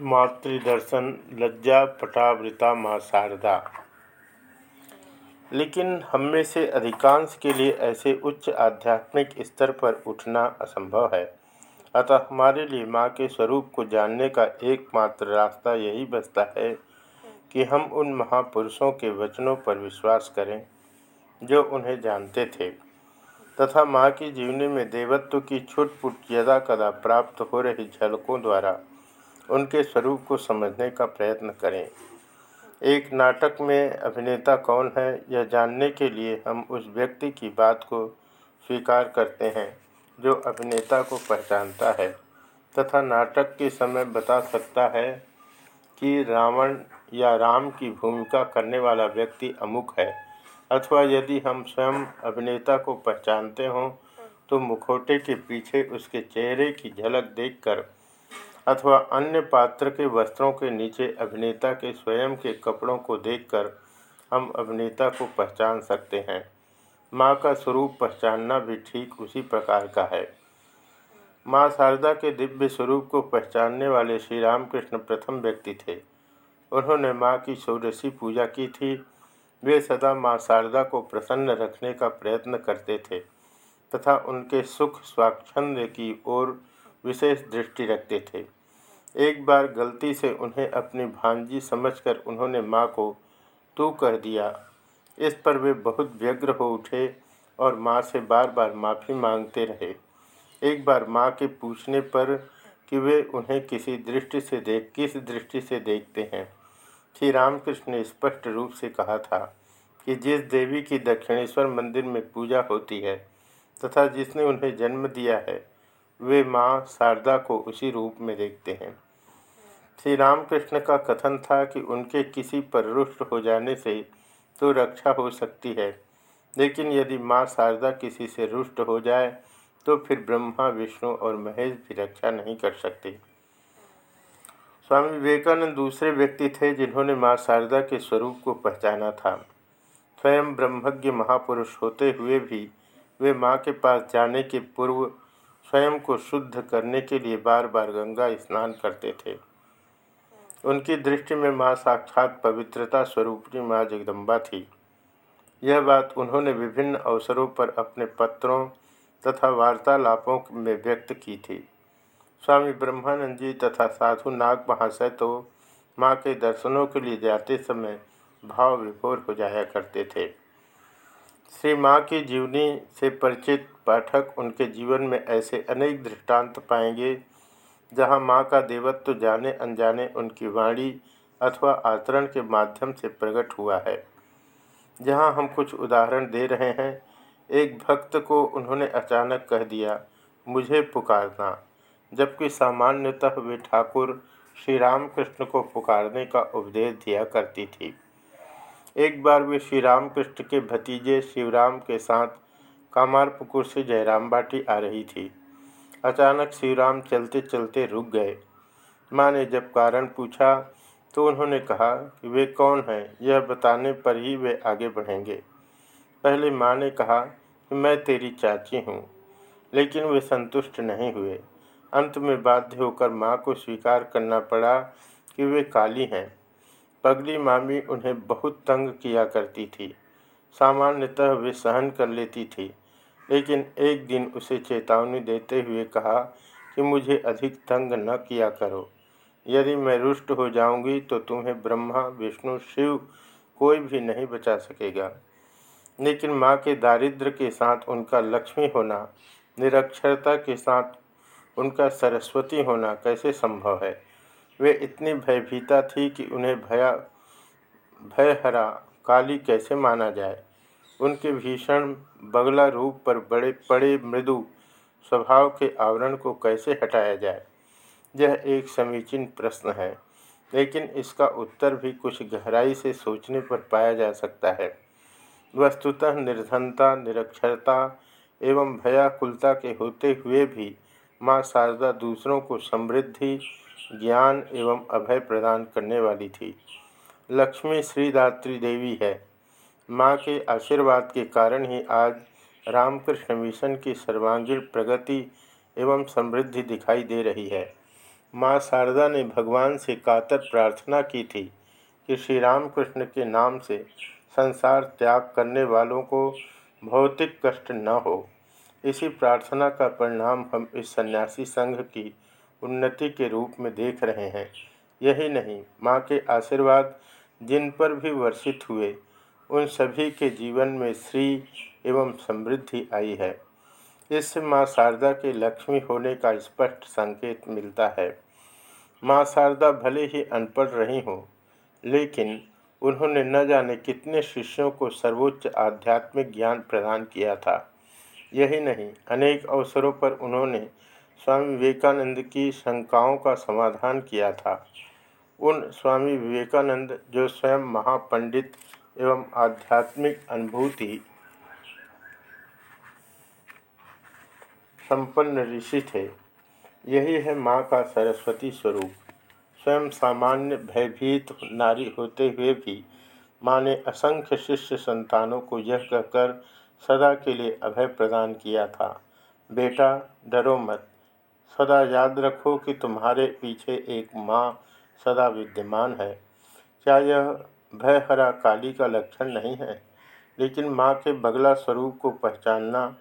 मातृदर्शन, लज्जा, पटावृता, माँ शारदा। लेकिन हमें से अधिकांश के लिए ऐसे उच्च आध्यात्मिक स्तर पर उठना असंभव है। अतः हमारे लिए माँ के स्वरूप को जानने का एकमात्र रास्ता यही बचता है कि हम उन महापुरुषों के वचनों पर विश्वास करें, जो उन्हें जानते थे, तथा माँ की जीवनी में देवत्व की छुटपुट यदा कदा प्राप्त हो रही झलकों द्वारा उनके स्वरूप को समझने का प्रयत्न करें। एक नाटक में अभिनेता कौन है, यह जानने के लिए हम उस व्यक्ति की बात को स्वीकार करते हैं, जो अभिनेता को पहचानता है, तथा नाटक के समय बता सकता है कि रावण या राम की भूमिका करने वाला व्यक्ति अमुक है, अथवा यदि हम स्वयं अभिनेता को पहचानते हों तो मुखौटे के पीछे उसके चेहरे की झलक देखकर अथवा अन्य पात्र के वस्त्रों के नीचे अभिनेता के स्वयं के कपड़ों को देखकर हम अभिनेता को पहचान सकते हैं। माँ का स्वरूप पहचानना भी ठीक उसी प्रकार का है। माँ शारदा के दिव्य स्वरूप को पहचानने वाले श्री रामकृष्ण प्रथम व्यक्ति थे। उन्होंने माँ की षोडशी पूजा की थी। वे सदा माँ शारदा को प्रसन्न रखने का प्रयत्न करते थे तथा उनके सुख स्वाच्छंद की ओर विशेष दृष्टि रखते थे। एक बार गलती से उन्हें अपनी भांजी समझकर उन्होंने माँ को तू कह दिया। इस पर वे बहुत व्यग्र हो उठे और माँ से बार बार माफ़ी मांगते रहे। एक बार माँ के पूछने पर कि वे उन्हें किसी दृष्टि से देख, किस दृष्टि से देखते हैं, श्री रामकृष्ण ने स्पष्ट रूप से कहा था कि जिस देवी की दक्षिणेश्वर मंदिर में पूजा होती है तथा जिसने उन्हें जन्म दिया है वे माँ शारदा को उसी रूप में देखते हैं। श्री रामकृष्ण का कथन था कि उनके किसी पर रुष्ट हो जाने से तो रक्षा हो सकती है, लेकिन यदि माँ शारदा किसी से रुष्ट हो जाए तो फिर ब्रह्मा, विष्णु और महेश भी रक्षा नहीं कर सकते। स्वामी विवेकानंद दूसरे व्यक्ति थे जिन्होंने माँ शारदा के स्वरूप को पहचाना था। स्वयं ब्रह्मज्ञ महापुरुष होते हुए भी वे माँ के पास जाने के पूर्व स्वयं को शुद्ध करने के लिए बार बार गंगा स्नान करते थे। उनकी दृष्टि में माँ साक्षात पवित्रता स्वरूपी माँ जगदम्बा थी। यह बात उन्होंने विभिन्न अवसरों पर अपने पत्रों तथा वार्तालापों में व्यक्त की थी। स्वामी ब्रह्मानंद जी तथा साधु नाग महाशय तो माँ के दर्शनों के लिए जाते समय भाव विभोर हो जाया करते थे। श्री माँ की जीवनी से परिचित पाठक उनके जीवन में ऐसे अनेक दृष्टांत पाएँगे, जहाँ माँ का देवत्व जाने अनजाने उनकी वाणी अथवा आचरण के माध्यम से प्रकट हुआ है। जहाँ हम कुछ उदाहरण दे रहे हैं, एक भक्त को उन्होंने अचानक कह दिया, मुझे पुकारना। जबकि सामान्यतः वे ठाकुर श्री रामकृष्ण को पुकारने का उपदेश दिया करती थी। एक बार वे श्री रामकृष्ण के भतीजे शिवराम के साथ कामारपुकुर से जयराम बाटी आ रही थी। अचानक शिवराम चलते चलते रुक गए। माँ ने जब कारण पूछा तो उन्होंने कहा कि वे कौन हैं? यह बताने पर ही वे आगे बढ़ेंगे। पहले माँ ने कहा कि मैं तेरी चाची हूँ। लेकिन वे संतुष्ट नहीं हुए। अंत में बाध्य होकर माँ को स्वीकार करना पड़ा कि वे काली हैं। पगली मामी उन्हें बहुत तंग किया करती थी। सामान्यतः वे सहन कर लेती थी, लेकिन एक दिन उसे चेतावनी देते हुए कहा कि मुझे अधिक तंग न किया करो। यदि मैं रुष्ट हो जाऊँगी तो तुम्हें ब्रह्मा, विष्णु, शिव कोई भी नहीं बचा सकेगा। लेकिन माँ के दारिद्र के साथ उनका लक्ष्मी होना, निरक्षरता के साथ उनका सरस्वती होना कैसे संभव है? वे इतनी भयभीता थी कि उन्हें भया, भयहरा काली कैसे माना जाए? उनके भीषण बगला रूप पर बड़े बड़े मृदु स्वभाव के आवरण को कैसे हटाया जाए? यह एक समीचीन प्रश्न है, लेकिन इसका उत्तर भी कुछ गहराई से सोचने पर पाया जा सकता है। वस्तुतः निर्धनता, निरक्षरता एवं भयाकुलता के होते हुए भी माँ शारदा दूसरों को समृद्धि ज्ञान एवं अभय प्रदान करने वाली थी। लक्ष्मी श्रीदात्री देवी है। माँ के आशीर्वाद के कारण ही आज रामकृष्ण मिशन की सर्वांगीण प्रगति एवं समृद्धि दिखाई दे रही है। माँ शारदा ने भगवान से कातर प्रार्थना की थी कि श्री रामकृष्ण के नाम से संसार त्याग करने वालों को भौतिक कष्ट न हो। इसी प्रार्थना का परिणाम हम इस सन्यासी संघ की उन्नति के रूप में देख रहे हैं। यही नहीं, माँ के आशीर्वाद जिन पर भी वर्षित हुए, उन सभी के जीवन में श्री एवं समृद्धि आई है। इससे माँ शारदा के लक्ष्मी होने का स्पष्ट संकेत मिलता है। माँ शारदा भले ही अनपढ़ रही हों, लेकिन उन्होंने न जाने कितने शिष्यों को सर्वोच्च आध्यात्मिक ज्ञान प्रदान किया था। यही नहीं, अनेक अवसरों पर उन्होंने स्वामी विवेकानंद की शंकाओं का समाधान किया था। उन स्वामी विवेकानंद जो स्वयं महापंडित एवं आध्यात्मिक अनुभूति संपन्न ऋषि थे, यही है माँ का सरस्वती स्वरूप। स्वयं सामान्य भयभीत नारी होते हुए भी माँ ने असंख्य शिष्य संतानों को यह कहकर सदा के लिए अभय प्रदान किया था। बेटा, डरो मत। सदा याद रखो कि तुम्हारे पीछे एक माँ सदा विद्यमान है। क्या यह भयहरा काली का लक्षण नहीं है? लेकिन माँ के बगला स्वरूप को पहचानना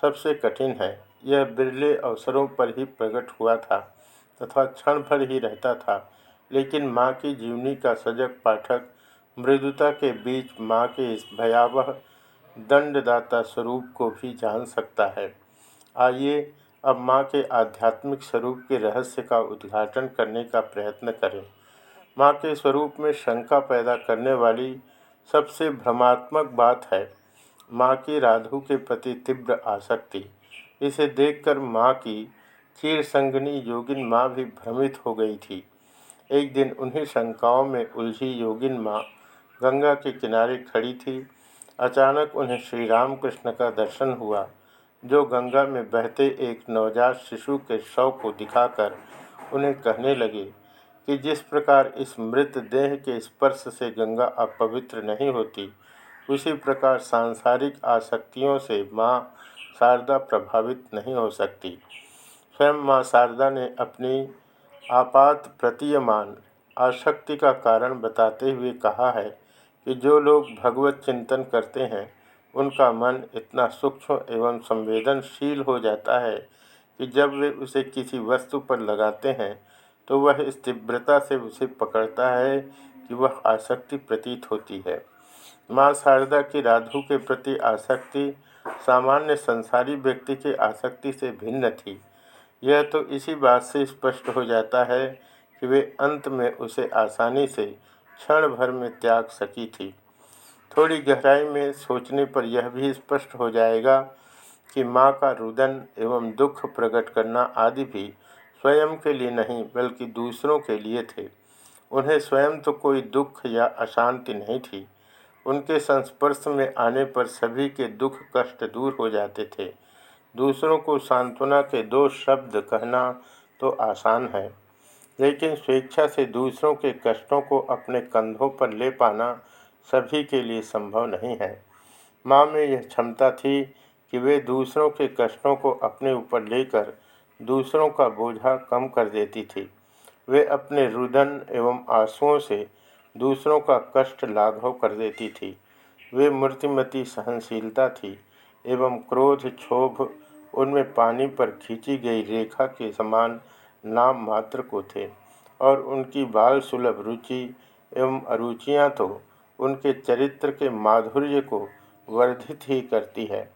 सबसे कठिन है। यह बिरले अवसरों पर ही प्रकट हुआ था तथा क्षण भर ही रहता था। लेकिन माँ की जीवनी का सजग पाठक मृदुता के बीच माँ के इस भयावह दंडदाता स्वरूप को भी जान सकता है। आइए अब माँ के आध्यात्मिक स्वरूप के रहस्य का उद्घाटन करने का प्रयत्न करें। माँ के स्वरूप में शंका पैदा करने वाली सबसे भ्रमात्मक बात है, माँ की राधु के प्रति तीव्र आसक्ति। इसे देखकर माँ की चीर संगनी योगिन माँ भी भ्रमित हो गई थी। एक दिन उन्हीं शंकाओं में उलझी योगिन माँ गंगा के किनारे खड़ी थी। अचानक उन्हें श्री रामकृष्ण का दर्शन हुआ। जो गंगा में बहते एक नवजात शिशु के शव को दिखाकर उन्हें कहने लगे कि जिस प्रकार इस मृत देह के स्पर्श से गंगा अपवित्र नहीं होती, उसी प्रकार सांसारिक आसक्तियों से माँ शारदा प्रभावित नहीं हो सकती। स्वयं माँ शारदा ने अपनी आपात प्रतीयमान आसक्ति का कारण बताते हुए कहा है कि जो लोग भगवत चिंतन करते हैं उनका मन इतना सूक्ष्म एवं संवेदनशील हो जाता है कि जब वे उसे किसी वस्तु पर लगाते हैं तो वह इस तीव्रता से उसे पकड़ता है कि वह आसक्ति प्रतीत होती है। माँ शारदा की राधु के प्रति आसक्ति सामान्य संसारी व्यक्ति की आसक्ति से भिन्न थी। यह तो इसी बात से स्पष्ट हो जाता है कि वे अंत में उसे आसानी से क्षण भर में त्याग सकी थी। थोड़ी गहराई में सोचने पर यह भी स्पष्ट हो जाएगा कि माँ का रुदन एवं दुख प्रकट करना आदि भी स्वयं के लिए नहीं, बल्कि दूसरों के लिए थे। उन्हें स्वयं तो कोई दुख या अशांति नहीं थी। उनके संस्पर्श में आने पर सभी के दुख कष्ट दूर हो जाते थे। दूसरों को सांत्वना के दो शब्द कहना तो आसान है, लेकिन स्वेच्छा से दूसरों के कष्टों को अपने कंधों पर ले पाना सभी के लिए संभव नहीं है। माँ में यह क्षमता थी कि वे दूसरों के कष्टों को अपने ऊपर लेकर दूसरों का बोझा कम कर देती थी। वे अपने रुदन एवं आंसुओं से दूसरों का कष्ट लाघव कर देती थी। वे मूर्तिमती सहनशीलता थी एवं क्रोध क्षोभ उनमें पानी पर खींची गई रेखा के समान नाम मात्र को थे। और उनकी बाल सुलभ रुचि एवं अरुचियाँ तो उनके चरित्र के माधुर्य को वर्धित ही करती है।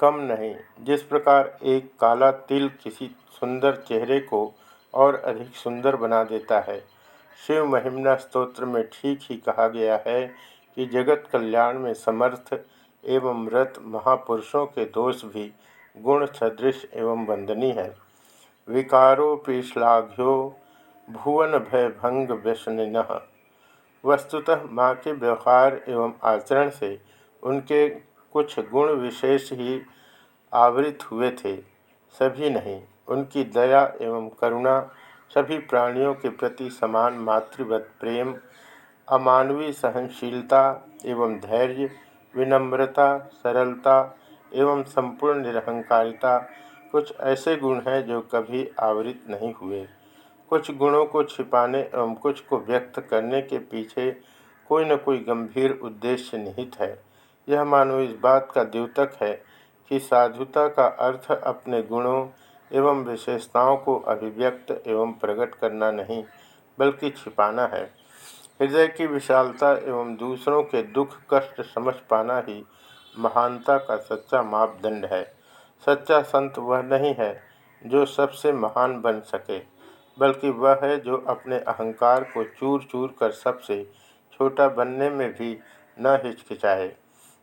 कम नहीं, जिस प्रकार एक काला तिल किसी सुंदर चेहरे को और अधिक सुंदर बना देता है, शिव महिमना स्तोत्र में ठीक ही कहा गया है कि जगत कल्याण में समर्थ एवं व्रत महापुरुषों के दोष भी गुण, सदृश एवं वंदनीय है। विकारोपि श्लाघ्यो, भुवन भय भंग व्यसन वस्तुतः माँ के व्यवहार एवं आचरण से उनके कुछ गुण विशेष ही आवृत हुए थे। सभी नहीं, उनकी दया एवं करुणा सभी प्राणियों के प्रति समान मातृवत, प्रेम, अमानवीय सहनशीलता एवं धैर्य, विनम्रता, सरलता एवं संपूर्ण निरहंकारिता कुछ ऐसे गुण हैं जो कभी आवृत नहीं हुए। कुछ गुणों को छिपाने एवं कुछ को व्यक्त करने के पीछे कोई न कोई गंभीर उद्देश्य निहित है। यह मानो इस बात का द्योतक है कि साधुता का अर्थ अपने गुणों एवं विशेषताओं को अभिव्यक्त एवं प्रकट करना नहीं, बल्कि छिपाना है। हृदय की विशालता एवं दूसरों के दुख कष्ट समझ पाना ही महानता का सच्चा मापदंड है। सच्चा संत वह नहीं है जो सबसे महान बन सके। बल्कि वह है जो अपने अहंकार को चूर चूर कर सबसे छोटा बनने में भी न हिचकिचाए।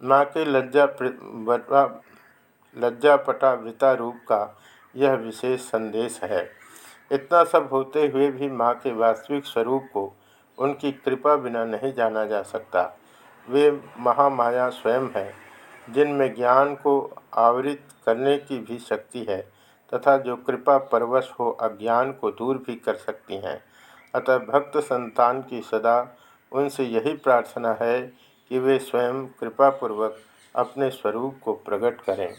माँ के लज्जा लज्जापटा वृता रूप का यह विशेष संदेश है। इतना सब होते हुए भी माँ के वास्तविक स्वरूप को उनकी कृपा बिना नहीं जाना जा सकता। वे महामाया स्वयं हैं, जिनमें ज्ञान को आवृत करने की भी शक्ति है। तथा जो कृपा परवश हो अज्ञान को दूर भी कर सकती हैं। अतः भक्त संतान की सदा उनसे यही प्रार्थना है कि वे स्वयं कृपापूर्वक अपने स्वरूप को प्रकट करें।